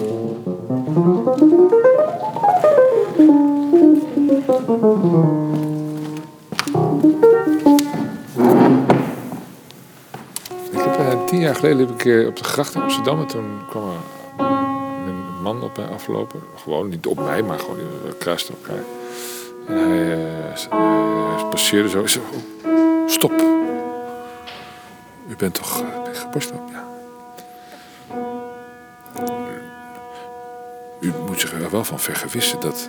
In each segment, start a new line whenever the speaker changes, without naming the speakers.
Ik heb eh, tien jaar geleden liep ik eh, op de gracht in Amsterdam en toen kwam een man op mij aflopen. Gewoon niet op mij, maar gewoon we kruisten elkaar. En hij, eh, passeerde zo. Zei, "Oh, stop. U bent toch uh, geborsteld? Ja. Wel van vergewissen dat...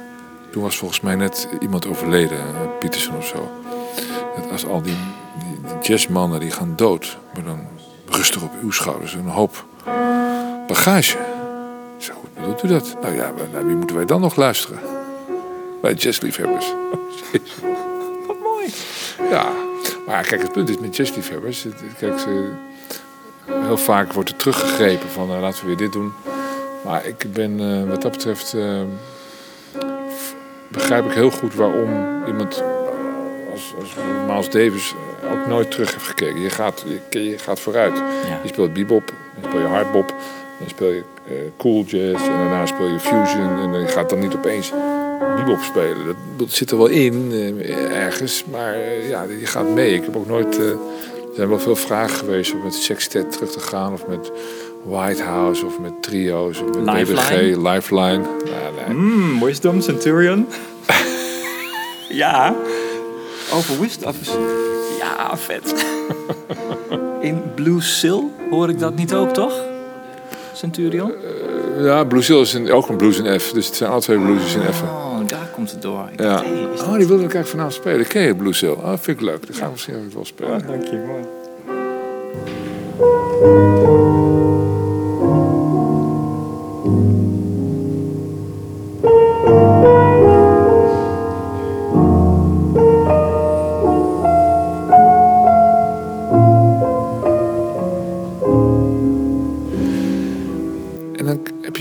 Toen was volgens mij net iemand overleden, eh, Pietersen of zo. Dat als al die, die, die jazzmannen die gaan dood, maar dan rust er op uw schouders een hoop bagage. Zei, hoe bedoelt u dat? Nou ja, naar wie moeten wij dan nog luisteren? Wij jazzliefhebbers.
Wat mooi.
Ja, maar kijk, het punt is met jazzliefhebbers. Kijk, ze, heel vaak wordt er teruggegrepen van eh, laten we weer dit doen. Maar ik ben eh, wat dat betreft. eh, begrijp ik heel goed waarom iemand als, als Miles Davis eh, ook nooit terug heeft gekeken. Je gaat, je, je gaat vooruit.
Ja.
Je speelt bebop, dan speel je hardbop, dan speel je cool jazz en daarna speel je fusion. En dan gaat dan niet opeens bebop spelen. Dat, dat zit er wel in, ergens, maar ja, je gaat mee. Ik heb ook nooit... er zijn wel veel vragen geweest om met sextet terug te gaan of met White House of met trio's of met
Lifeline?
BBG, Lifeline. Ja, nee.
Mm, Wisdom Centurion. ja. Over Wisdom. Ja, vet. In Blue Sill hoor ik dat niet ook, toch? Centurion?
Ja, Blue Seal is een, ook een blues in F, dus het zijn alle twee bluesjes in F.
Oh, daar komt het door. Ik
Ja.
dacht, hey, is dat-
Oh, die wilde ik eigenlijk vanavond spelen. Ken je Blue Seal? Oh, vind ik leuk. Dan gaan we misschien ook wel spelen.
Oh, dank je.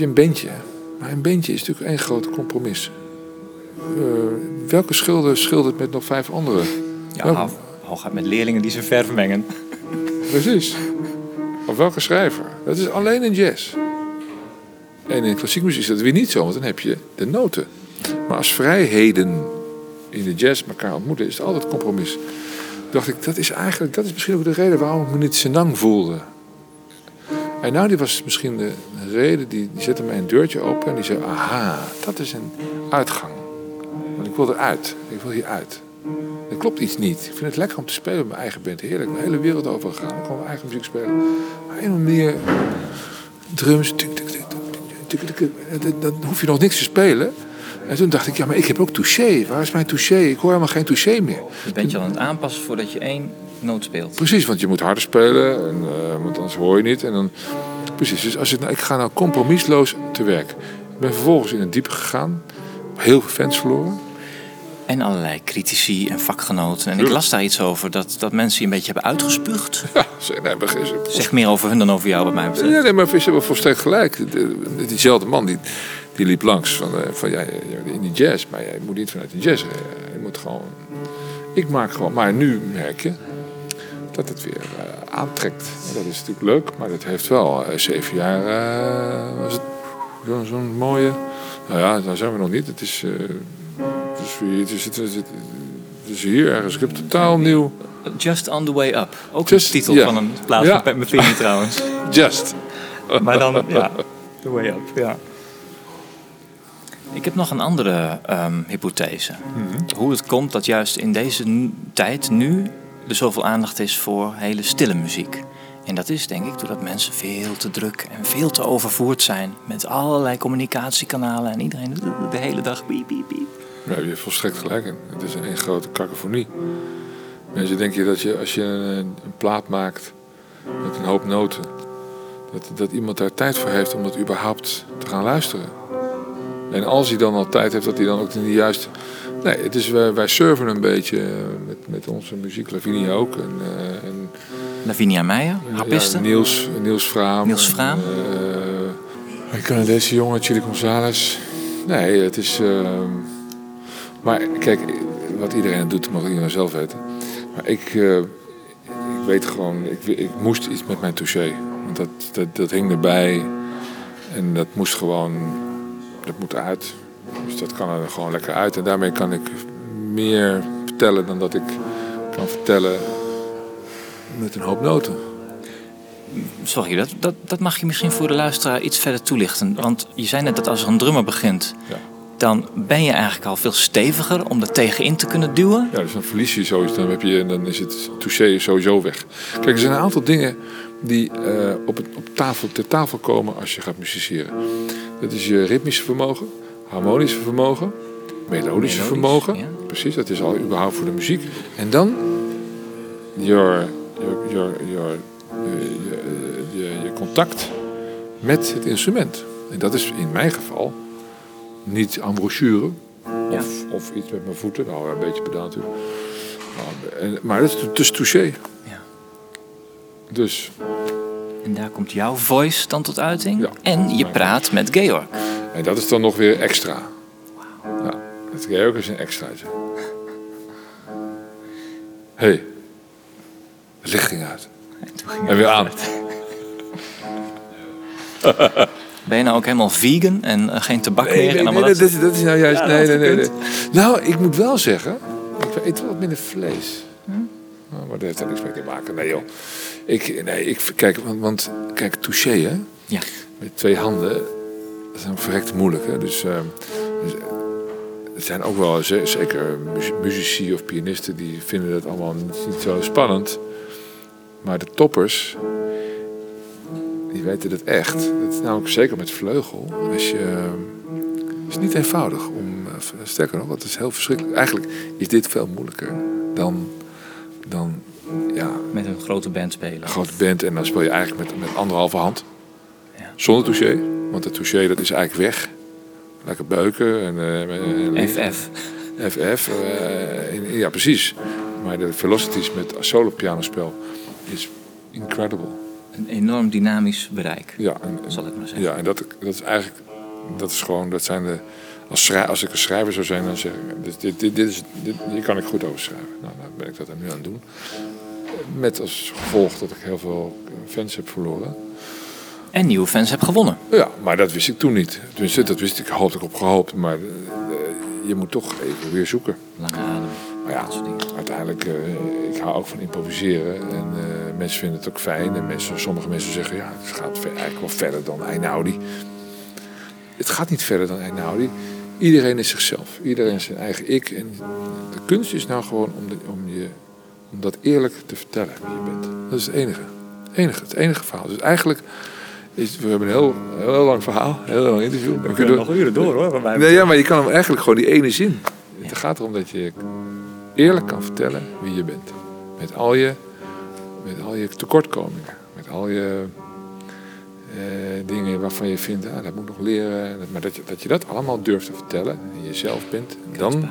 Je een bandje. Maar een bandje is natuurlijk één groot compromis. Eh, welke schilder schildert met nog vijf anderen?
Ja,
Welke-
hooguit met leerlingen die ze verf mengen.
Precies. Of welke schrijver? Dat is alleen in jazz. En in klassiek muziek is dat weer niet zo, want dan heb je de noten. Maar als vrijheden in de jazz elkaar ontmoeten, is het altijd compromis. Dacht ik, dat is eigenlijk, dat is misschien ook de reden waarom ik me niet senang voelde. En nou, die was misschien de reden, die, die zette mij een deurtje open en die zei, aha, dat is een uitgang. Want ik wil eruit, ik wil hieruit. Er klopt iets niet. Ik vind het lekker om te spelen met mijn eigen band. Heerlijk. Mijn hele wereld over gegaan. Ik kon mijn eigen muziek spelen. Maar helemaal meer drums. Tuk, tuk, tuk, Dan hoef je nog niks te spelen. En toen dacht ik, ja, maar ik heb ook touché. Waar is mijn touché? Ik hoor helemaal geen touché meer.
Je bent je aan het aanpassen voordat je één noot speelt.
Precies, want je moet harder spelen. En, eh, want anders hoor je niet. En dan, precies, dus als ik, nou, ik ga nou compromisloos te werk. Ik ben vervolgens in het diepe gegaan. Heel veel fans verloren.
En allerlei critici en vakgenoten. En ik las daar iets over dat, dat mensen je een beetje hebben uitgespuugd.
Ja, zeg, nee, maar, ze-
Zeg meer over hun dan over jou, wat mij betreft.
Ja, nee, maar ze hebben volstrekt gelijk. De- diezelfde man die, die liep langs van, eh, van ja, ja, in die jazz. Maar jij moet niet vanuit de jazz. eh, Je moet gewoon... Ik maak gewoon... Maar nu merk je dat het weer eh, aantrekt. Dat is natuurlijk leuk, maar dat heeft wel eh, zeven jaar... eh, was het zo- zo'n mooie... Nou ja, daar zijn we nog niet. Het is... het is, het is, het is, het is hier ergens. Ik heb totaal nieuw...
Just on the way up. Ook
Just-
de titel van een plaat
Ja.
van Pat Metheny trouwens.
Just.
Maar dan, ja, the way up, ja. Ik heb nog een andere ehm, hypothese. Hoe het komt dat juist in deze tijd nu er zoveel aandacht is voor hele stille muziek. En dat is denk ik doordat mensen veel te druk en veel te overvoerd zijn met allerlei communicatiekanalen en iedereen de hele dag piep, piep, piep.
Ja, je hebt volstrekt gelijk in. Het is een grote kakofonie. Mensen denken dat je, als je een, een plaat maakt met een hoop noten, dat, dat iemand daar tijd voor heeft om dat überhaupt te gaan luisteren. En als hij dan al tijd heeft, dat hij dan ook in de juiste... Nee, het is, wij, wij surfen een beetje eh, met, met onze muziek, Lavinia ook. En, eh, en
Lavinia Meijer, harpiste.
ja, Niels, Niels Vraam.
Niels Vraam.
Eh, een Canadese jongen, Chili Gonzalez. Nee, het is... ehm, maar kijk, wat iedereen doet, mag iedereen zelf weten. Maar ik, eh, ik weet gewoon, ik, ik moest iets met mijn touché. Want dat, dat, dat hing erbij. En dat moest gewoon, dat moet uit. Dus dat kan er gewoon lekker uit. En daarmee kan ik meer vertellen dan dat ik kan vertellen met een hoop noten.
Sorry, dat, dat, dat mag je misschien voor de luisteraar iets verder toelichten. Want je zei net dat als er een drummer begint,
Ja.
dan ben je eigenlijk al veel steviger om er tegenin te kunnen duwen.
Ja, dus dan verlies je zoiets, dan, heb je, dan is het touché sowieso weg. Kijk, er zijn een aantal dingen die eh, op, het, op tafel, ter tafel komen als je gaat musiceren. Dat is je ritmische vermogen, harmonische vermogen, melodische
Melodisch,
vermogen.
ja.
Precies, dat is al überhaupt voor de muziek. En dan your, your, your, your, eh, je, contact met het instrument. En dat is in mijn geval niet embouchure,
Ja.
of, of iets met mijn voeten. Nou, een beetje pedant natuurlijk. Maar, maar dat is dus touché.
Ja.
Dus,
En daar komt jouw voice dan tot uiting.
Ja.
En je praat met Georg.
en dat is dan nog weer extra. Ja, het Georg is een extraatje. Hé, hey, licht ging uit. En weer aan.
Ben je nou ook helemaal vegan en eh, geen tabak
Nee,
meer?
nee,
en
nee,
allemaal
dat,
dat
is, dat is nou juist.
Ja,
nee, nee, nee, nee. Nou, ik moet wel zeggen, ik eet wel wat minder vlees. Nou, maar dat heeft er niks mee te maken. Nee, joh. Ik, nee, ik, kijk, want, want kijk, touché, hè?
Ja.
Met twee handen, dat is verrekt moeilijk. Hè? Dus, eh, dus, eh, er zijn ook wel ze- zeker mu- muzici of pianisten die vinden dat allemaal niet, zo spannend. Maar de toppers, die weten dat echt. Dat is namelijk zeker met vleugel. Als je, het is niet eenvoudig om, eh, sterker nog, het is heel verschrikkelijk. Eigenlijk is dit veel moeilijker dan, dan ja,
Met een grote band spelen.
een grote band en dan speel je eigenlijk met, met anderhalve hand.
Ja.
Zonder touché. Want het touché dat is eigenlijk weg. Lekker beuken en, eh, en
FF.
FF. eh, ja, precies. Maar de velocities met solo pianospel is incredible.
Een enorm dynamisch bereik,
Ja, en-
zal ik maar zeggen.
ja, en dat, dat is eigenlijk, dat is gewoon, dat zijn de, als, schrij- als ik een schrijver zou zijn, dan zeg ik, dit, dit, dit, dit is, dit, hier kan ik goed over schrijven. Nou, dan ben ik dat er nu aan het doen. Met als gevolg dat ik heel veel fans heb verloren.
En nieuwe fans heb gewonnen.
Ja, maar dat wist ik toen niet. Tenminste, dat wist ik, had ik op gehoopt. Maar eh, je moet toch even weer zoeken.
Lange adem.
Maar ja, uiteindelijk, eh, ik hou ook van improviseren. En eh, mensen vinden het ook fijn. En mensen, sommige mensen zeggen, ja, het gaat eigenlijk wel verder dan Einaudi. Het gaat niet verder dan Einaudi. Iedereen is zichzelf. Iedereen is zijn eigen ik. En de kunst is nou gewoon om, de, om, je, om dat eerlijk te vertellen wie je bent. Dat is het enige. enige het enige verhaal. Dus eigenlijk, is, we hebben een heel, heel lang verhaal. Een heel lang interview. We kunnen
uren door hoor. Mij.
Nee, ja, maar je kan hem eigenlijk gewoon die ene zin. Het gaat erom dat je eerlijk kan vertellen wie je bent. Met al je, met al je tekortkomingen. Met al je eh, dingen waarvan je vindt, ah, dat moet ik nog leren. Maar dat je, dat je dat allemaal durft te vertellen. En jezelf bent. En dan...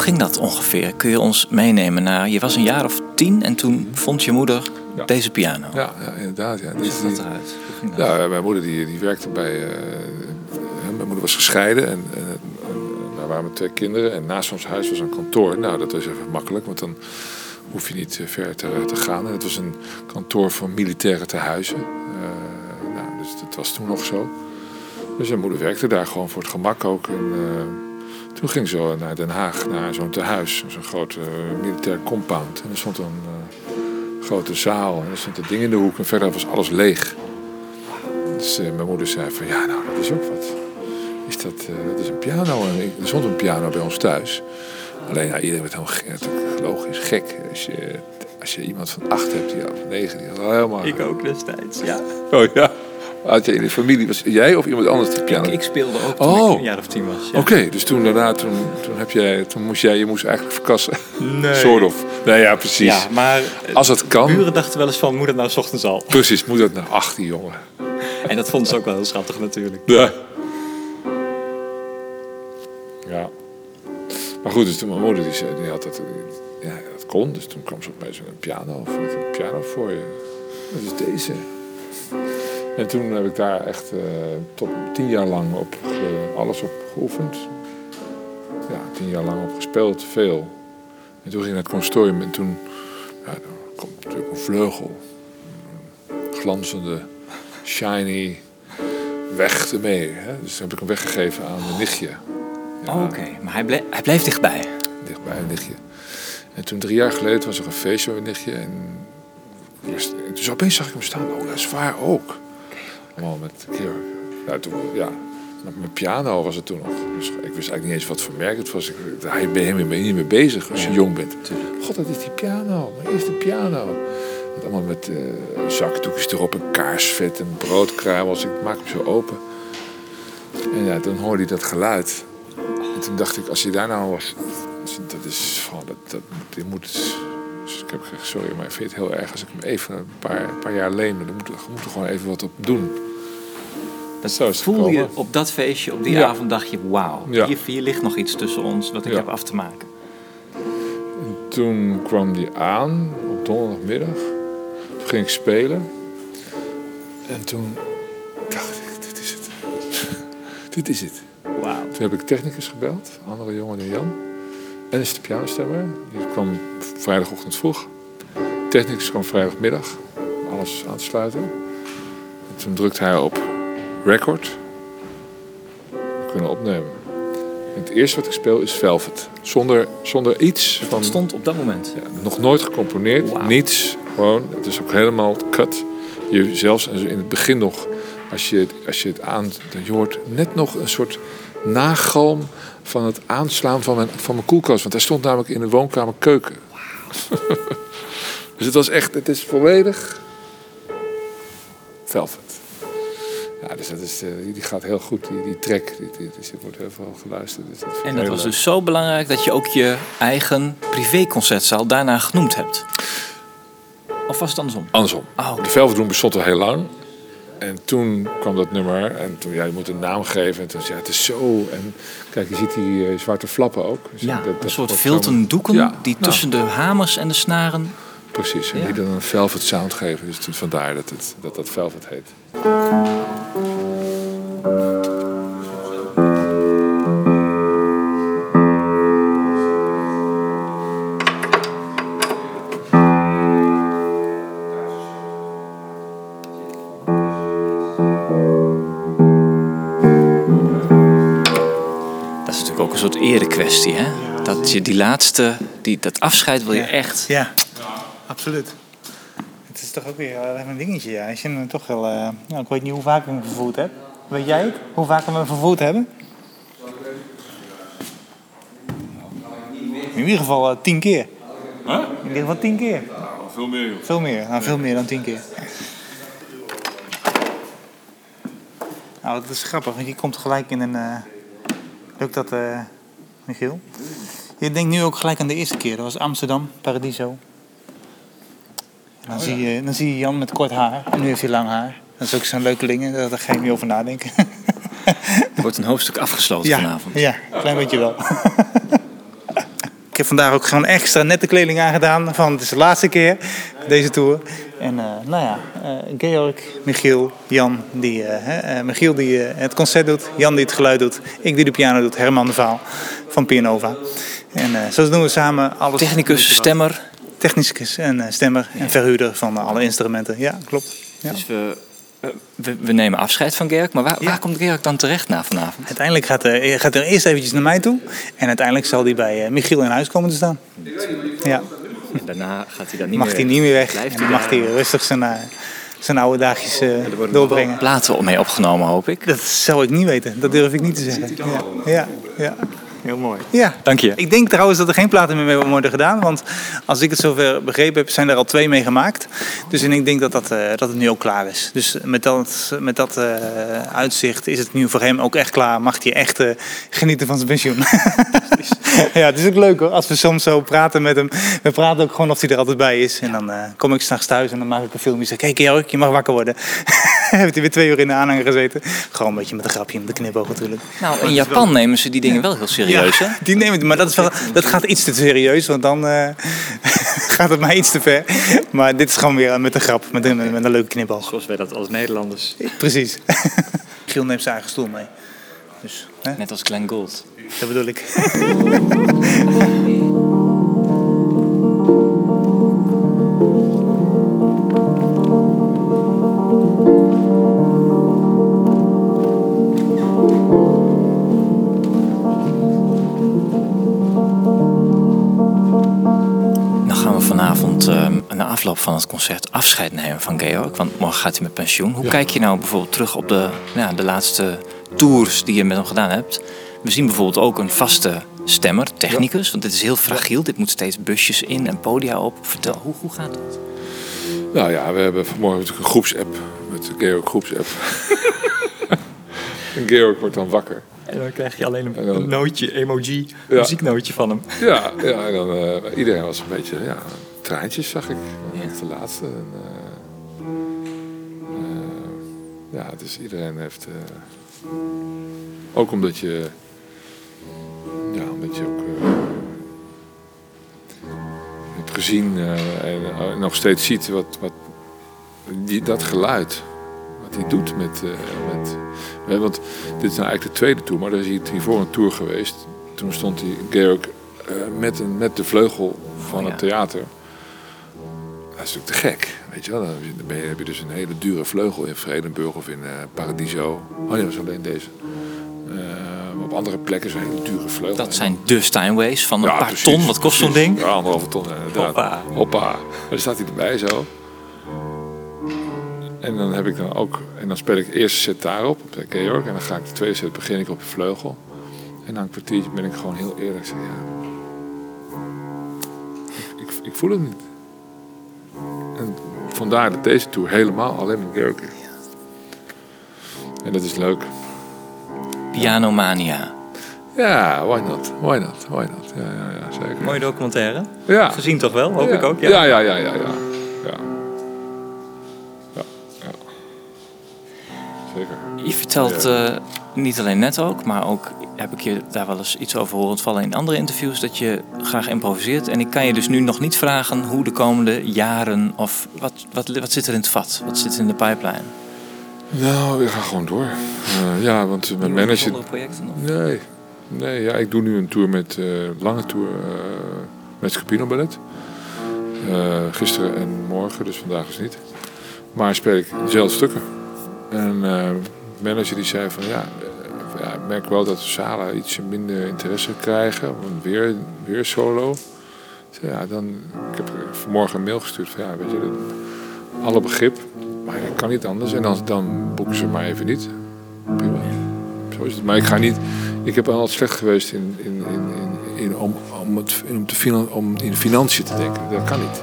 ging dat ongeveer? Kun je ons meenemen naar... Je was een jaar of tien en toen vond je moeder
Ja.
deze piano.
Ja, ja, inderdaad. Ja.
Hoe zag dat eruit? Hoe ging dat?
Ja, mijn moeder die, die werkte bij. eh, mijn moeder was gescheiden en, en, en daar waren we twee kinderen. En naast ons huis was een kantoor. Nou, dat was even makkelijk, want dan hoef je niet eh, ver te, te gaan. En het was een kantoor voor militaire tehuizen. Eh nou, dus dat was toen nog zo. Dus mijn moeder werkte daar gewoon voor het gemak ook. En, toen ging ze naar Den Haag, naar zo'n tehuis. Zo'n groot eh, militair compound. En er stond een eh, grote zaal en er stond een ding in de hoek. En verder was alles leeg. Dus eh, mijn moeder zei van, ja, nou, dat is ook wat. Is dat, dat is een piano. En er stond een piano bij ons thuis. Alleen, ja, iedereen werd helemaal logisch gek. Als je, als je iemand van acht hebt, die of negen, die helemaal...
Ik ook destijds, ja.
Oh ja. Had je in de familie, was jij of iemand anders die piano?
Ik, ik speelde ook toen
Oh.
ik een jaar of tien was. Ja.
Oké, dus toen daarna, toen, toen, heb jij, toen moest jij, je moest eigenlijk verkassen.
Nee.
Soort of. Nee, ja, precies.
Ja, maar eh,
Als het kan.
buren dachten wel eens van, moet het nou 's ochtends al?
Precies, moet dat naar 18, jongen.
En dat vonden ze ook wel heel schattig natuurlijk.
Ja. Maar goed, dus toen mijn moeder die zei, die had dat, ja, dat kon. Dus toen kwam ze opeens met een piano, of een piano voor je. Dat is deze. En toen heb ik daar echt eh, tot tien jaar lang op alles op geoefend. Ja, tien jaar lang op gespeeld, veel. En toen ging ik naar het consortium en toen ja, komt natuurlijk een vleugel. Glanzende, shiny weg ermee. Hè? Dus toen heb ik hem weggegeven aan mijn nichtje. Ja,
Oh, Oké, maar hij, ble- hij bleef dichtbij.
dichtbij een nichtje. En toen drie jaar geleden was er een feestje met een nichtje. En was- dus opeens zag ik hem staan. Oh, dat is waar ook. Met. Ja, toen, ja, met mijn piano was het toen nog. Dus ik wist eigenlijk niet eens wat voor merk het was. Ik, daar ben je helemaal niet mee bezig als je jong bent. God, dat is die piano. Mijn eerste piano. Met allemaal met eh, zakdoekjes erop en kaarsvet en broodkruimels. Ik maak hem zo open. En ja, dan hoorde hij dat geluid. En toen dacht ik, als je daar nou was... Dat is van, dat, dat, dit moet... Dus ik heb gezegd, sorry, maar ik vind het heel erg als ik hem even een paar, een paar jaar leen. Dan moet, moet er gewoon even wat op doen.
Dat
Zo is
voelde je op dat feestje, op die
Ja.
avond, dacht je: wauw,
Ja.
hier, hier ligt nog iets tussen ons wat ik
Ja.
heb af te maken.
En toen kwam die aan op donderdagmiddag. Toen ging ik spelen. En toen dacht ik, dit is het. dit is het.
Wauw.
Toen heb ik technicus gebeld, andere jongen dan Jan. En is de pianostemmer. Die kwam vrijdagochtend vroeg. Technicus kwam vrijdagmiddag. Alles aan te sluiten. En toen drukte hij op record. Kunnen opnemen. En het eerste wat ik speel is Velvet. Zonder, zonder iets van...
Dat stond op dat moment.
Ja, nog nooit gecomponeerd, niets. Gewoon, het is ook helemaal cut. Je zelfs in het begin nog, als je het, als je het aan, je hoort net nog een soort nagalm van het aanslaan van mijn, van mijn koelkast. Want hij stond namelijk in de woonkamer keuken. dus het was echt, het is volledig velvet. Ja, dus dat is, eh, die, gaat heel goed, die, die track. Die, die, die, wordt heel veel geluisterd. Dus dat
En dat was
leuk.
dus zo belangrijk dat je ook je eigen privéconcertzaal daarna genoemd hebt. Of was het andersom?
Andersom.
Oh.
De Velvet Room bestond al heel lang. En toen kwam dat nummer. En toen, ja, je moet een naam geven. En toen zei ja, het is zo. En kijk, je ziet die eh, zwarte flappen ook. Dus
Ja,
dat-
een soort
wordt
vilten doeken
Ja,
die
nou.
tussen de hamers en de snaren...
Precies. En
Ja.
die dan een Velvet sound geven. Dus toen- vandaar dat het, dat, dat Velvet heet.
Een soort erekwestie, hè? Dat je die laatste, die, dat afscheid wil je
Ja.
echt...
Ja, absoluut. Het is toch ook weer even een dingetje. Ja. Als je hem toch wel, eh, nou, ik weet niet hoe vaak ik hem vervoerd heb. Weet jij het? Hoe vaak we hem vervoerd hebben? In ieder geval eh, tien keer. In ieder geval tien keer.
veel meer.
Veel meer. Nou, veel meer dan tien keer. Nou, dat is grappig, want je komt gelijk in een... eh lukt dat, eh Michiel? Je denkt nu ook gelijk aan de eerste keer. Dat was Amsterdam, Paradiso. En dan, zie je, dan zie je Jan met kort haar. En nu heeft hij lang haar. Dat is ook zo'n leukeling. Daar ga je niet over nadenken.
Er wordt een hoofdstuk afgesloten vanavond.
Ja, een klein beetje wel. ik heb vandaag ook gewoon extra nette kleding aangedaan. Van het is de laatste keer deze tour. En eh, nou ja, eh, Georg, Michiel, Jan, die, eh, hè, eh, Michiel die het concert doet, Jan die het geluid doet, ik die de piano doet, Herman de Vaal van Pianova. En eh, zo doen we samen alles.
Technicus, stemmer.
Technicus en stemmer en verhuurder van alle instrumenten. Ja, klopt. Ja.
Dus we, we, we nemen afscheid van Gerk. Maar waar,
Ja.
waar komt Gerk dan terecht na vanavond?
Uiteindelijk gaat, hij gaat er eerst eventjes naar mij toe. En uiteindelijk zal hij bij eh, Michiel in huis komen te staan. Ja,
En daarna gaat hij daar niet
mag
meer
hij niet meer weg.
Blijft
en dan mag hij rustig zijn, eh, zijn oude dagjes eh, doorbrengen.
Platen mee opgenomen, hoop ik.
Dat zou ik niet weten. Dat durf ik niet te zeggen. Ja, ja, ja.
Heel mooi.
ja.
Dank je.
Ik denk trouwens dat er geen platen meer mee worden gedaan. Want als ik het zover begrepen heb, zijn er al twee mee gemaakt. Dus en ik denk dat, dat, eh, dat het nu ook klaar is. Dus met dat, met dat eh, uitzicht is het nu voor hem ook echt klaar. Mag hij echt eh, genieten van zijn pensioen. ja, het is ook leuk hoor. Als we soms zo praten met hem. We praten ook gewoon of hij er altijd bij is. En dan eh, kom ik s'nachts thuis en dan maak ik een filmpje. Zeg, hey Georg, je mag wakker worden. heeft hij weer twee uur in de aanhanger gezeten. Gewoon een beetje met een grapje met de knipoog natuurlijk.
Nou, in Japan nemen ze die dingen wel heel serieus, hè?
Die nemen het, maar dat, is wel, dat gaat iets te serieus, want dan eh, gaat het mij iets te ver. Maar dit is gewoon weer met een grap, met een, met een leuke knipoog.
Zoals wij dat als Nederlanders.
Precies. Giel neemt zijn eigen stoel mee. Dus, hè,
Net als Glenn Gould.
dat bedoel ik.
afloop van het concert afscheid nemen van Georg. Want morgen gaat hij met pensioen. Hoe kijk je nou bijvoorbeeld terug op de, ja, de laatste tours die je met hem gedaan hebt? We zien bijvoorbeeld ook een vaste stemmer, technicus. Want dit is heel fragiel. Dit moet steeds busjes in en podia op. Vertel, hoe, hoe gaat dat?
Nou ja, we hebben vanmorgen natuurlijk een groepsapp. Met de Georg groepsapp. en Georg wordt dan wakker.
En dan krijg je alleen
En dan-
een nootje, emoji,
Ja.
muzieknootje van hem.
Ja, ja en dan, eh, iedereen was een beetje, ja, traantjes zag ik. De laatste. En, eh, eh, ja, dus iedereen heeft, eh, ook omdat je, ja, omdat je ook hebt gezien en nog steeds ziet wat, wat die, dat geluid, wat hij doet met, met want dit is nou eigenlijk de tweede tour, maar er is hier- hiervoor een tour geweest. Toen stond hij, Georg, met, een, met de vleugel van
Oh,
het theater. Dat is natuurlijk te gek, weet je wel. Dan ben je, heb je dus een hele dure vleugel in Vredenburg of in eh, Paradiso. Oh nee, dat was alleen deze. Maar op andere plekken zijn hele dure vleugels.
Dat zijn de Steinways van een
Ja,
paar
precies,
ton. Wat kost zo'n ding?
Ja, anderhalve ton eh, inderdaad.
Hoppa.
Hoppa. Maar dan staat hij erbij zo. En dan heb ik dan ook... En dan speel ik de eerste set daarop, op de Georg. En dan ga ik de tweede set begin ik op de vleugel. En na een kwartiertje ben ik gewoon heel eerlijk. Zeg, ja, ik, ik, ik voel het niet. Vandaar dat deze tour helemaal alleen met Georg is. En dat is leuk.
Pianomania.
Ja, why not? Why not? Why not? Ja, ja, ja zeker.
Mooie documentaire.
Ja.
Gezien toch wel, hoop
ja.
ik ook.
Ja, ja, ja, ja, ja. ja. ja. ja, ja. Zeker.
Je vertelt eh, niet alleen net ook, maar ook heb ik je daar wel eens iets over horen vallen in andere interviews, dat je graag improviseert. En ik kan je dus nu nog niet vragen hoe de komende jaren, of wat, wat, wat zit er in het vat? Wat zit er in de pipeline?
Nou, ik ga gewoon door. Eh, ja, want mijn manager...
Projecten nog?
Nee, nee ja, ik doe nu een tour met, eh lange tour eh, met Scapino Ballet. Gisteren en morgen, dus vandaag is niet. Maar speel ik dezelfde stukken. En manager die zei van ja, ja, ik merk wel dat de zalen iets minder interesse krijgen. Want weer, weer solo. Ik zei, ja, dan, ik heb vanmorgen een mail gestuurd van ja, weet je, alle begrip. Maar dat kan niet anders. En dan, dan boeken ze maar even niet. Prima. Zo is het. Maar ik ga niet. Ik heb altijd slecht geweest in, in, in, in, in- om, om, het, om, te, om in financiën te denken. Dat kan niet.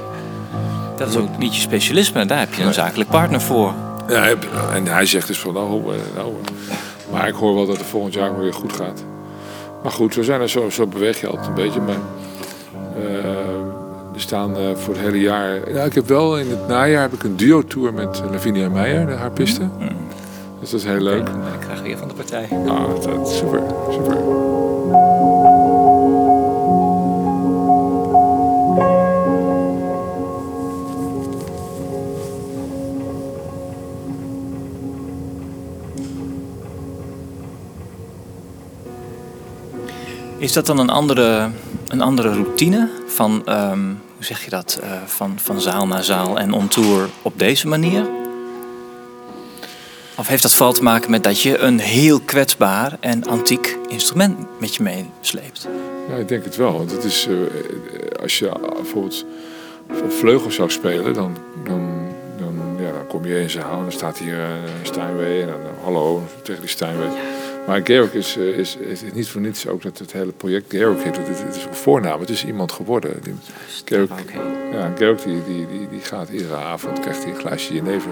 Dat is ook niet je specialisme, daar heb je een zakelijk partner voor.
Ja, en hij zegt dus van nou, nou. Eh. Maar ik hoor wel dat het volgend jaar weer goed gaat. Maar goed, we zijn er zo, zo beweeg je altijd een beetje. Maar eh, er staan eh, voor het hele jaar. Nou, ik heb wel in het najaar heb ik een duo-tour met Lavinia Meijer, de harpiste. Dus dat is heel leuk.
Ik graag weer van de partij.
Ah, dat, dat- super, super.
Is dat dan een andere, een andere routine van, ehm, hoe zeg je dat, eh, van, van zaal naar zaal en on tour op deze manier? Of heeft dat vooral te maken met dat je een heel kwetsbaar en antiek instrument met je meesleept?
Ja, ik denk het wel. Want het is, eh, als je bijvoorbeeld op vleugel zou spelen, dan, dan, dan, ja, dan kom je in zijn zaal en dan staat hier eh, Steinway en dan hallo tegen die Steinway. Maar Georg is, eh, is, is, is niet voor niets ook dat het hele project Georg heet. Het, het is een voornaam, het is iemand geworden. Die, Georg, ja, Georg die, die, die, die gaat iedere avond, krijgt hij een glaasje jenever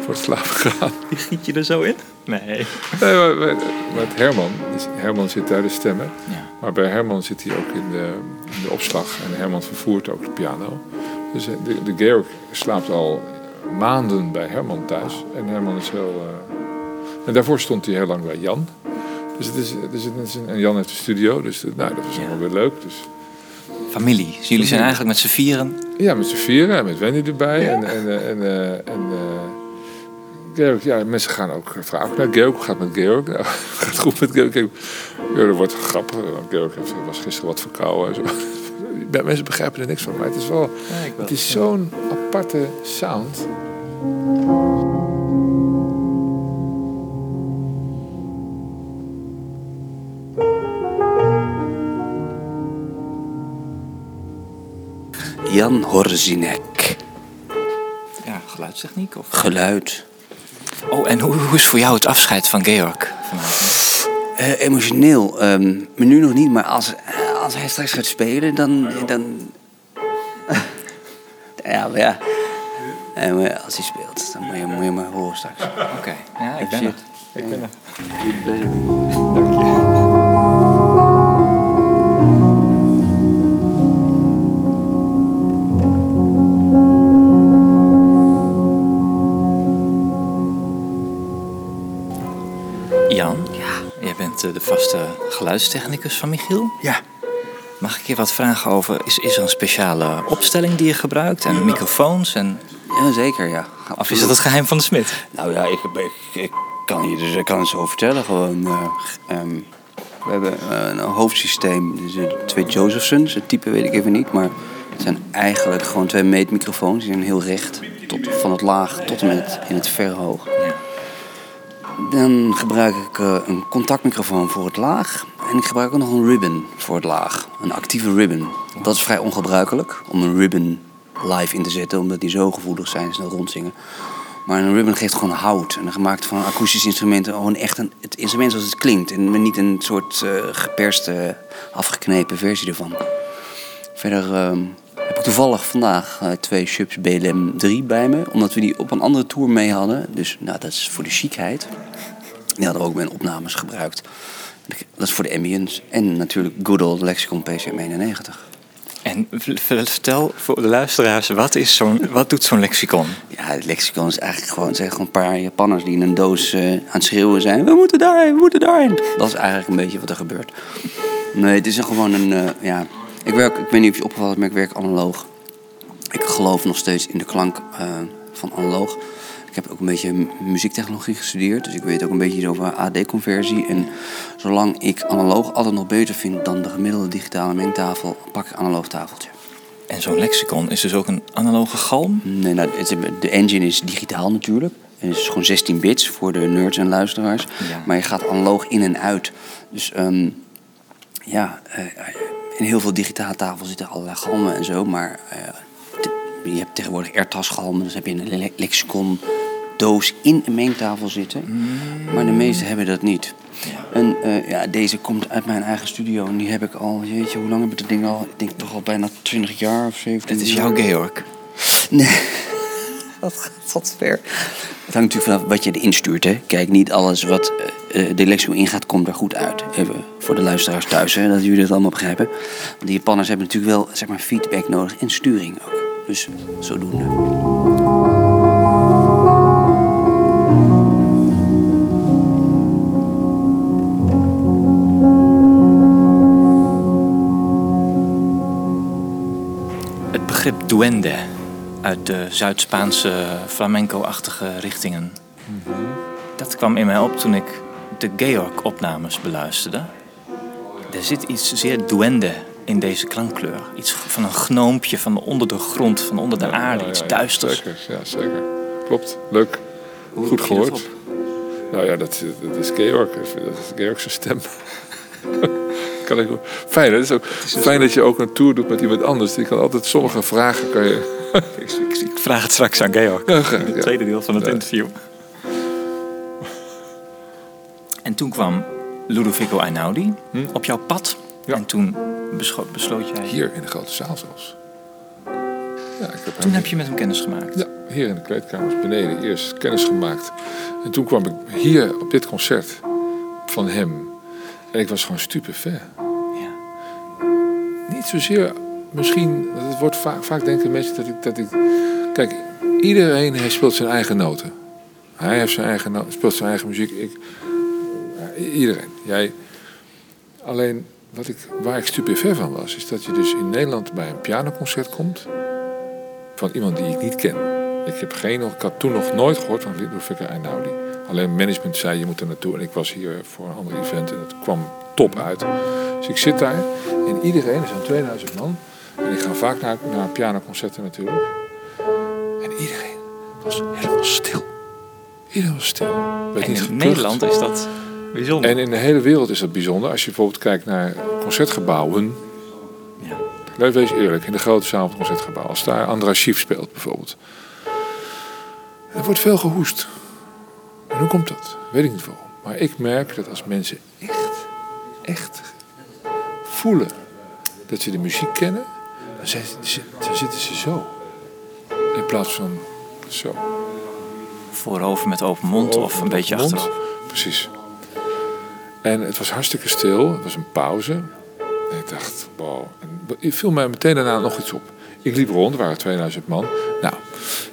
voor het slapen gaan.
Die giet je er zo in? Nee.
Nee, maar, maar, met Herman, Herman zit daar de stemmen.
Ja.
Maar bij Herman zit hij ook in de, in de opslag. En Herman vervoert ook de piano. Dus eh, de, de Georg slaapt al maanden bij Herman thuis. En Herman is heel... eh, en daarvoor stond hij heel lang bij Jan. Dus het is, is, het is een, en Jan heeft een studio, dus eh, nou, dat was allemaal weer leuk. Dus
Familie. Dus jullie zijn eigenlijk met z'n vieren.
ja, met z'n vieren en met Wendy erbij. En, en, eh, en, eh, en Georg, ja, mensen gaan ook vragen naar Georg. Gaat met Georg? Nou, gaat goed met Georg. Ja, dat wordt grappig. want Georg was gisteren wat verkouden en zo. Ja, Mensen begrijpen er niks van, maar het is wel... Het is zo'n aparte sound.
Jan Horzinek.
Ja, geluidstechniek of...
Geluid.
Oh, en hoe, hoe is voor jou het afscheid van Georg vanavond?
Eh, emotioneel. ehm, maar nu nog niet, maar als, eh, als hij straks gaat spelen, dan. dan ja, maar ja. Eh, maar als hij speelt, dan moet je, moet je maar horen straks.
Oké, ja, ik ben
Shit.
er. Ik ben er. Jan, bent eh, de vaste geluidstechnicus van Michiel.
Ja.
Mag ik je wat vragen over, is, is er een speciale opstelling die je gebruikt? En microfoons? En,
Ja, zeker, ja.
of is dat het geheim van de smid?
Nou ja, ik, ik, ik kan je dus, ik kan het zo vertellen. Gewoon, eh, ehm, we hebben eh, een hoofdsysteem, dus twee Josephsons. Het type weet ik even niet, maar het zijn eigenlijk gewoon twee meetmicrofoons. Die zijn heel recht, tot, van het laag tot en met in het verhoog.
Ja.
Dan gebruik ik eh, een contactmicrofoon voor het laag. En ik gebruik ook nog een ribbon voor het laag. Een actieve ribbon. Dat is vrij ongebruikelijk om een ribbon live in te zetten, omdat die zo gevoelig zijn snel rondzingen. Maar een ribbon geeft gewoon hout. En gemaakt van akoestische instrumenten. Gewoon echt een, het instrument zoals het klinkt. En niet een soort eh, geperste, afgeknepen versie ervan. Verder ehm, heb ik toevallig vandaag eh, twee Shubs BLM 3 bij me. Omdat we die op een andere tour mee hadden. Dus nou, dat is voor de chicheid. Die hadden we ook bij een opnames gebruikt. Dat is voor de ambience. En natuurlijk good old Lexicon PCM 91.
En vertel voor de luisteraars, wat, is zo'n, wat doet zo'n lexicon?
Ja, het lexicon is eigenlijk gewoon, zijn gewoon een paar Japanners die in een doos eh, aan het schreeuwen zijn. We moeten daarheen, we moeten daarheen. Dat is eigenlijk een beetje wat er gebeurt. Nee, het is gewoon een, eh, ja... Ik, werk, ik weet niet of je opgevallen is, maar ik werk analoog. Ik geloof nog steeds in de klank eh, van analoog. Ik heb ook een beetje mu- muziektechnologie gestudeerd. Dus ik weet ook een beetje iets over AD-conversie. En zolang ik analoog altijd nog beter vind dan de gemiddelde digitale mengtafel... pak ik analoog tafeltje.
En zo'n lexicon is dus ook een analoge galm?
Nee, nou, het de engine is digitaal natuurlijk. En het is gewoon 16 bits voor de nerds en luisteraars.
Ja.
Maar je gaat analoog in en uit. Dus ehm, ja, eh, in heel veel digitale tafels zitten allerlei galmen en zo. Maar eh, je hebt tegenwoordig AirTAS-galmen. Dus heb je een le- lexicon doos in een mengtafel zitten. Maar de meeste hebben dat niet. En eh, ja, deze komt uit mijn eigen studio. En die heb ik al, jeetje, hoe lang heb ik dat ding al? Ik denk toch al bijna 20 jaar of 17
Het is jouw Georg.
Nee. Dat gaat wat ver. Het hangt natuurlijk vanaf wat je erin stuurt. Hè. Kijk, niet alles wat eh, eh, de Lexio ingaat, komt er goed uit. Even voor de luisteraars thuis, hè, dat jullie het allemaal begrijpen. Want die Japanners hebben natuurlijk wel zeg maar, feedback nodig en sturing ook. Dus zodoende.
Het begrip duende uit de Zuid-Spaanse flamenco-achtige richtingen. Dat kwam in mij op toen ik de Georg-opnames beluisterde. Er zit iets zeer duende in deze klankkleur. Iets van een gnoompje van onder de grond, van onder de aarde,
Ja,
iets
ja,
duisters.
Zeker, ja, zeker. Klopt, leuk.
Hoe
Goed
dat
gehoord. Nou ja, dat, dat is Georg. Dat is Georg zijn stem. kan ik, fijn, hè? het is ook fijn dat je ook een tour doet met iemand anders. Die kan altijd sommige vragen kan je...
Ik, vraag het straks aan Georg. Het tweede deel van het interview. En toen kwam Ludovico Einaudi op jouw pad.
Ja.
En toen besloot jij...
Hier in de grote zaal zelfs. Ja, ik heb
Toen heb je met hem kennis gemaakt.
Ja, hier in de kleedkamers beneden eerst kennis gemaakt. En toen kwam ik hier op dit concert van hem. En ik was gewoon stupefait.
Ja.
Niet zozeer, misschien, het wordt vaak, vaak denken mensen dat ik, dat ik... Kijk, iedereen speelt zijn eigen noten. Hij heeft zijn eigen speelt zijn eigen muziek. Ik, iedereen. Jij. Alleen wat ik, waar ik stupefait van was, is dat je dus in Nederland bij een pianoconcert komt van iemand die ik niet ken. Ik heb geen, ik had toen nog nooit gehoord van Ludwig Einaudi. Alleen management zei je moet er naartoe en ik was hier voor een ander event en dat kwam top uit. Dus ik zit daar en iedereen, er zijn 2000 man en ik ga vaak naar, naar pianoconcerten natuurlijk. En iedereen was helemaal stil. Iedereen was stil. Werd
En
niet
in
gekucht.
Nederland is dat bijzonder.
En in de hele wereld is dat bijzonder. Als je bijvoorbeeld kijkt naar concertgebouwen.
Ja.
Laat wees eerlijk, in de grote zaal van het concertgebouw. Als daar Andra Schief speelt bijvoorbeeld. Er wordt veel gehoest. En hoe komt dat? Weet ik niet waarom. Maar ik merk dat als mensen echt, echt voelen dat ze de muziek kennen, dan, zitten ze zo. In plaats van zo.
Voorover met open mond of een beetje
mond.
achterover.
Precies. En het was hartstikke stil. Het was een pauze. En ik dacht, wow. En viel mij meteen daarna nog iets op. Ik liep rond, er waren 2000 man. Nou,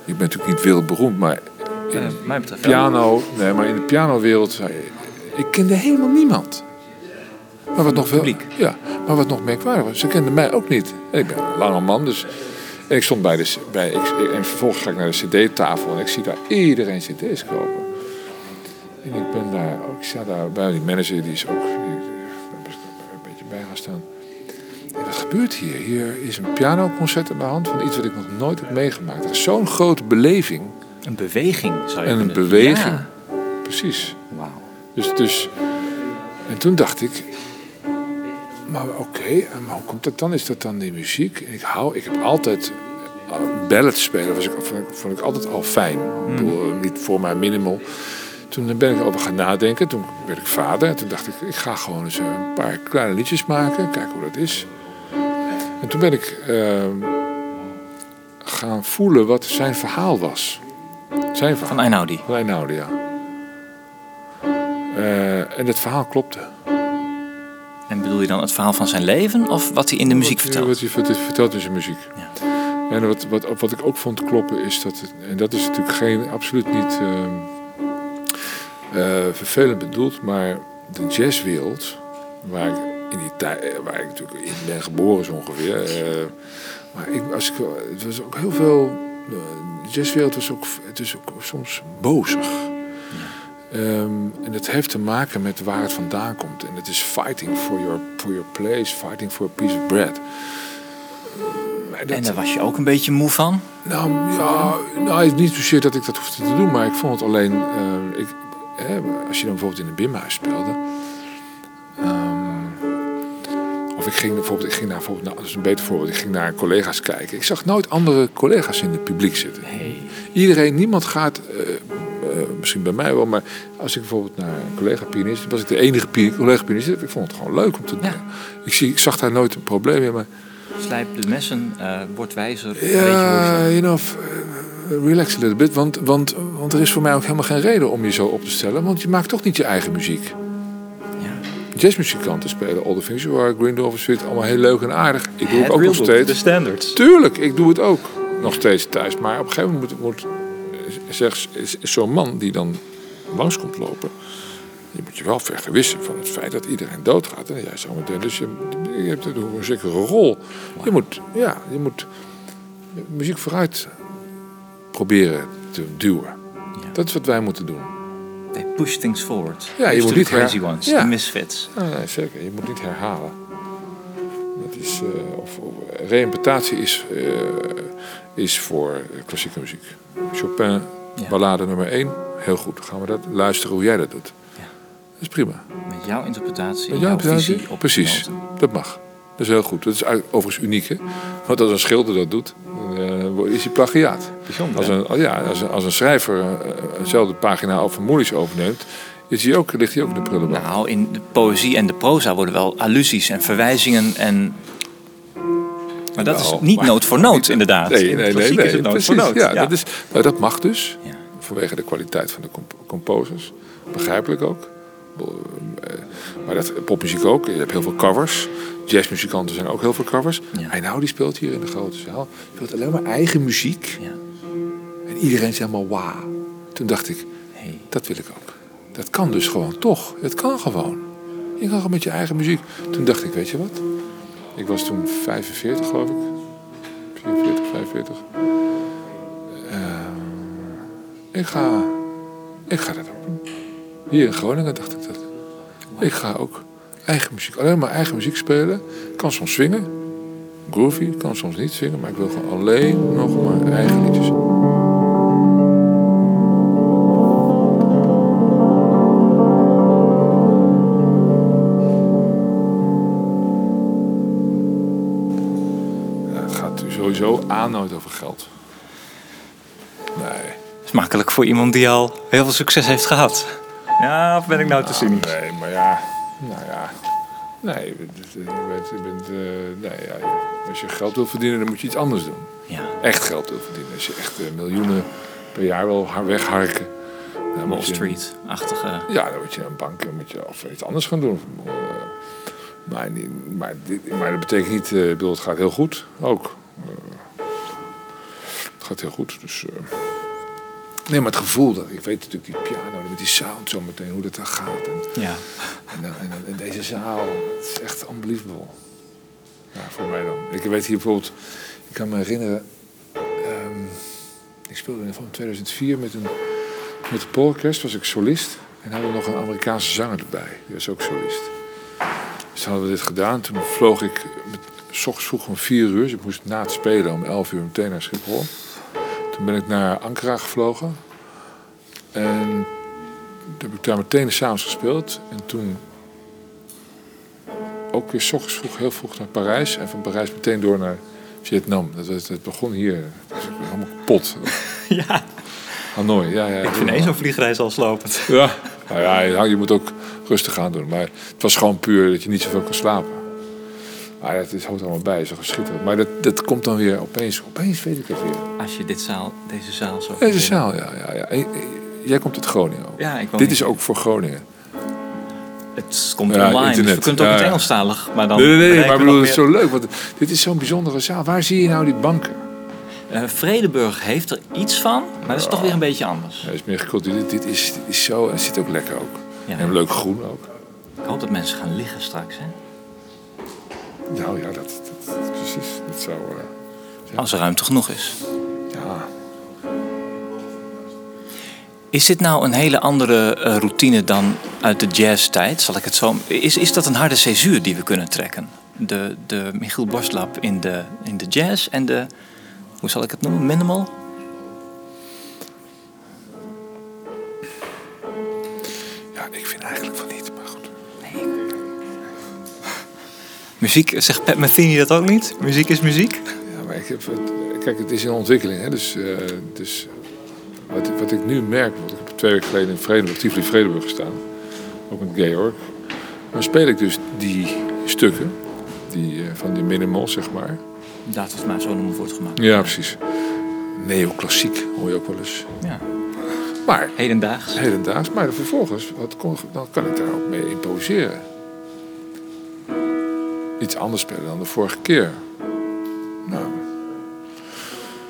ik ben natuurlijk niet wereldberoemd, maar in
Eh, mij
piano, nee, maar in de pianowereld, ik kende helemaal niemand. Maar wat nog
publiek.
ja, maar wat nog merkwaardig was, ze kenden mij ook niet. En ik ben een lange man, dus en ik stond bij de, bij, ik, en vervolgens ga ik naar de cd-tafel en ik zie daar iedereen cd's kopen. En ik ben daar, ook, ik sta daar bij die manager, die is ook die, een beetje bij gaan staan. En wat gebeurt hier? Hier is een pianoconcert aan de hand van iets wat ik nog nooit heb meegemaakt. Er is zo'n grote beleving.
Een beweging zou je
En een beweging.
Ja.
Precies.
Wauw.
Dus, dus, en toen dacht ik, maar oké, maar hoe komt dat dan? Is dat dan die muziek? Ik hou, ik heb altijd uh, ballads spelen, was ik, vond, ik, vond ik altijd al fijn. Ik bedoel, eh, niet voor mij minimal. Toen ben ik erover gaan nadenken, toen werd ik vader. En toen dacht ik, ik ga gewoon eens een paar kleine liedjes maken, kijken hoe dat is. En toen ben ik eh, gaan voelen wat zijn verhaal was. Zijn verhaal.
Van Einaudi.
Van Einaudi, ja. Eh, en het verhaal klopte.
En bedoel je dan het verhaal van zijn leven of wat hij in de muziek
Wat
vertelt?
Wat hij, wat hij vertelt in zijn muziek.
Ja.
En wat, wat, wat ik ook vond kloppen is dat, het, en dat is natuurlijk geen, absoluut niet ehm, eh, vervelend bedoeld, maar de jazzwereld, waar ik in die tijd, eh, waar ik natuurlijk in ben geboren zo ongeveer, eh, maar ik, als ik, het was ook heel veel, de jazzwereld was ook, het is ook soms bozig. Ehm, en dat heeft te maken met waar het vandaan komt. En het is fighting for your, for your place, fighting for a piece of bread. Dat-
En daar was je ook een beetje moe van?
nou, ja, nou, niet zozeer dat ik dat hoefde te doen, maar ik vond het alleen. eh, ik, hè, als je dan bijvoorbeeld in een bimhuis speelde. ehm, of ik ging bijvoorbeeld, ik ging naar, bijvoorbeeld, nou, dat is een beter voorbeeld, ik ging naar collega's kijken. Ik zag nooit andere collega's in het publiek zitten. Iedereen, niemand gaat, eh, misschien bij mij wel, maar als ik bijvoorbeeld naar een collega-pianist, was ik de enige pi- collega-pianist, ik vond het gewoon leuk om te doen.
Ja.
Ik, zie, ik zag daar nooit een probleem in, maar
Slijp de messen, eh wordt wijzer. weet je hoe
ja,
je-
you know, eh, relax a little bit. Want, want, want er is voor mij ook helemaal geen reden om je zo op te stellen. Want je maakt toch niet je eigen muziek.
Ja.
Jazzmuzikanten spelen All the Things You Are, Green Dolphin Suite. Allemaal heel leuk en aardig. Ik doe het
Het
ook nog
book, de
steeds.
standards.
Tuurlijk, ik doe het ook nog steeds thuis. Maar op een gegeven moment moet, moet zeg, is, is zo'n man die dan langs komt lopen. Je moet je wel vergewissen van het feit dat iedereen doodgaat. En jij zo meteen. Dus je, je hebt een zekere rol. Je moet, ja, je moet muziek vooruit proberen te duwen. Dat is wat wij moeten doen.
They push things forward.
Ja, je moet niet
crazy ones,
Ja.
the misfits.
Nee, nee, zeker. Je moet niet herhalen. Dat is, eh, of, of, reïnterpretatie is, eh, is voor klassieke muziek. Chopin,
Ja.
ballade nummer 1, heel goed. Gaan we dat luisteren hoe jij dat doet.
Ja.
Dat is prima.
Met jouw interpretatie,
Met
jouw
interpretatie?
visie op
Precies, dat mag. Dat is heel goed. Dat is overigens uniek. Hè? Want als een schilder dat doet, dan eh, is hij plagiaat.
Bijzonder.
Als een, ja, als een, als een schrijver eh, eenzelfde pagina over Moelis overneemt, is hij ook, ligt hij ook in de prullenbak.
Nou, in de poëzie en de proza worden wel allusies en verwijzingen en... Maar dat is niet
maar-
noot voor noot, inderdaad.
Nee, nee, nee,
klassiek
nee.
is het noot
precies.
voor noot.
Ja,
Ja.
Dat, is, nou, dat mag dus.
Ja.
Vanwege de kwaliteit van de comp- composers. Begrijpelijk ook. Eh, Maar dat, popmuziek ook. Je hebt heel veel covers. Jazzmuzikanten zijn ook heel veel covers.
Ja.
Hij nou die speelt hier in de grote zaal. Speelt alleen maar eigen muziek.
Ja.
En En iedereen is helemaal wauw. Toen dacht ik,
Hey.
dat wil ik ook. Dat kan dus gewoon toch. Het kan gewoon. Je kan gewoon met je eigen muziek. Toen dacht ik, weet je wat? Ik was toen 45 geloof ik. 44, 45. Ehm, ik ga, ik ga dat ook doen. Hier in Groningen dacht ik dat. Ik ga ook eigen muziek, alleen maar eigen muziek spelen. Ik kan soms swingen, groovy, kan soms niet swingen, maar ik wil gewoon alleen nog maar eigen liedjes. Aan nooit over geld. Nee.
is makkelijk voor iemand die al heel veel succes heeft gehad.
Ja, of ben ik nou te cynisch?
Nee, maar ja, nou ja. Nee, je bent, je bent, je bent, eh, nee ja, als je geld wil verdienen, dan moet je iets anders doen.
Ja.
Echt geld wil verdienen. Als je echt eh, miljoenen per jaar wil har- wegharken. Dan
Wall Street-achtige.
Ja, dan moet je een bank dan moet je, of iets anders gaan doen. Eh, maar, niet- maar, dit- maar dat betekent niet, eh, ik bedoel, het gaat heel goed ook. Gaat heel goed, dus... eh, nee, maar het gevoel, dat, ik weet natuurlijk die piano met die sound zo meteen, hoe dat dan gaat. En,
Ja.
en, en, deze zaal, het is echt unbelievable. Ja, voor mij dan. Ik weet hier bijvoorbeeld, ik kan me herinneren, ehm, ik speelde in van 2004 met een met de Poororkest, was ik solist. En hadden we nog een Amerikaanse zanger erbij, die was ook solist. Dus hadden we dit gedaan. Toen vloog ik, met, s ochtends vroeg om vier uur, dus ik moest na het spelen om elf uur meteen naar Schiphol. Toen ben ik naar Ankara gevlogen. En toen heb ik daar meteen s'avonds gespeeld. En toen ook weer s ochtends vroeg, heel vroeg naar Parijs. En van Parijs meteen door naar Vietnam. Dat, was, dat begon hier. Dat was helemaal kapot.
Ja,
Hanoi, ja, ja.
ik vind één zo'n vliegreis al slopend.
Ja, nou ja, je- moet ook rustig aan doen. Maar het was gewoon puur dat je niet zoveel kan slapen. Maar het is, hoort allemaal bij, is toch schitterend. Maar dat, dat komt dan weer opeens, opeens weet ik het weer.
Als je dit zaal, deze zaal zo...
Deze zaal, ja, ja, ja. En- en- Jij komt uit Groningen ook.
Ja, ik woon
Dit is ook voor Groningen.
Het komt
Ja,
online,
internet.
dus we kunnen het ook
Ja,
in het
ja.
Engelstalig. Maar dan
Nee, nee, nee, maar ik bedoel, het is zo leuk. Want dit is zo'n bijzondere zaal. Waar zie je nou die banken?
Eh, Vredeburg heeft er iets van, maar dat is toch weer een beetje anders.
Dat is meer gecultiveerd. Dit, dit, is, dit is zo, het zit ook lekker ook.
Ja.
En leuk groen ook.
Ik hoop dat mensen gaan liggen straks. Hè?
Nou ja, dat, dat, dat- precies. Dat zou, eh,
Als er ruimte genoeg is.
ja,
Is dit nou een hele andere eh, routine dan uit de jazztijd? Zal ik het zo... Is, is dat een harde césuur die we kunnen trekken? De, de Michiel Borstlap in de, in de jazz en de... Hoe zal ik het noemen? Minimal? Muziek, zegt Pat Metheny dat ook niet? Muziek is muziek?
Ja, maar ik heb, het- kijk, het is in ontwikkeling. Hè? Dus, eh, dus wat, wat ik nu merk, want ik heb twee weken geleden in Vredenburg, Tivoli Vredenburg gestaan. Ook met Georg. Dan speel ik dus die stukken, die, eh, van die minimal, zeg maar.
We het maar zo noemen voor het gemak.
Ja, precies. Neoclassiek hoor je ook wel eens.
Ja.
Maar
Hedendaags.
hedendaags, maar vervolgens, wat kon, dan kan ik daar ook mee improviseren. Iets anders spelen dan de vorige keer. Nou,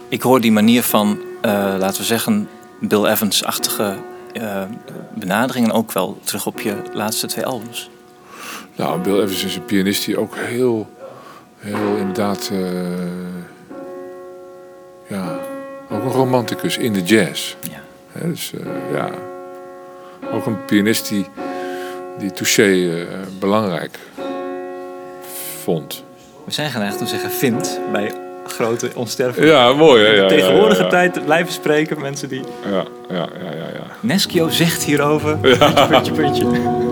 Ik hoor die manier van, eh, laten we zeggen, Bill Evans-achtige eh, benaderingen ook wel terug op je laatste twee albums.
Nou, Bill Evans is een pianist die ook heel, heel inderdaad, eh, ja, ook een romanticus in de jazz.
Ja.
Dus ja, ook een pianist die, die touché belangrijk vond.
We zijn geneigd om te zeggen vind bij
Grote onsterfelijke.
Ja, mooi hè? Ja, ja,
Tegenwoordige
ja, ja.
tijd blijven spreken mensen die...
Ja, ja, ja, ja, ja.
Neskio zegt hierover.
Puntje, puntje, puntje.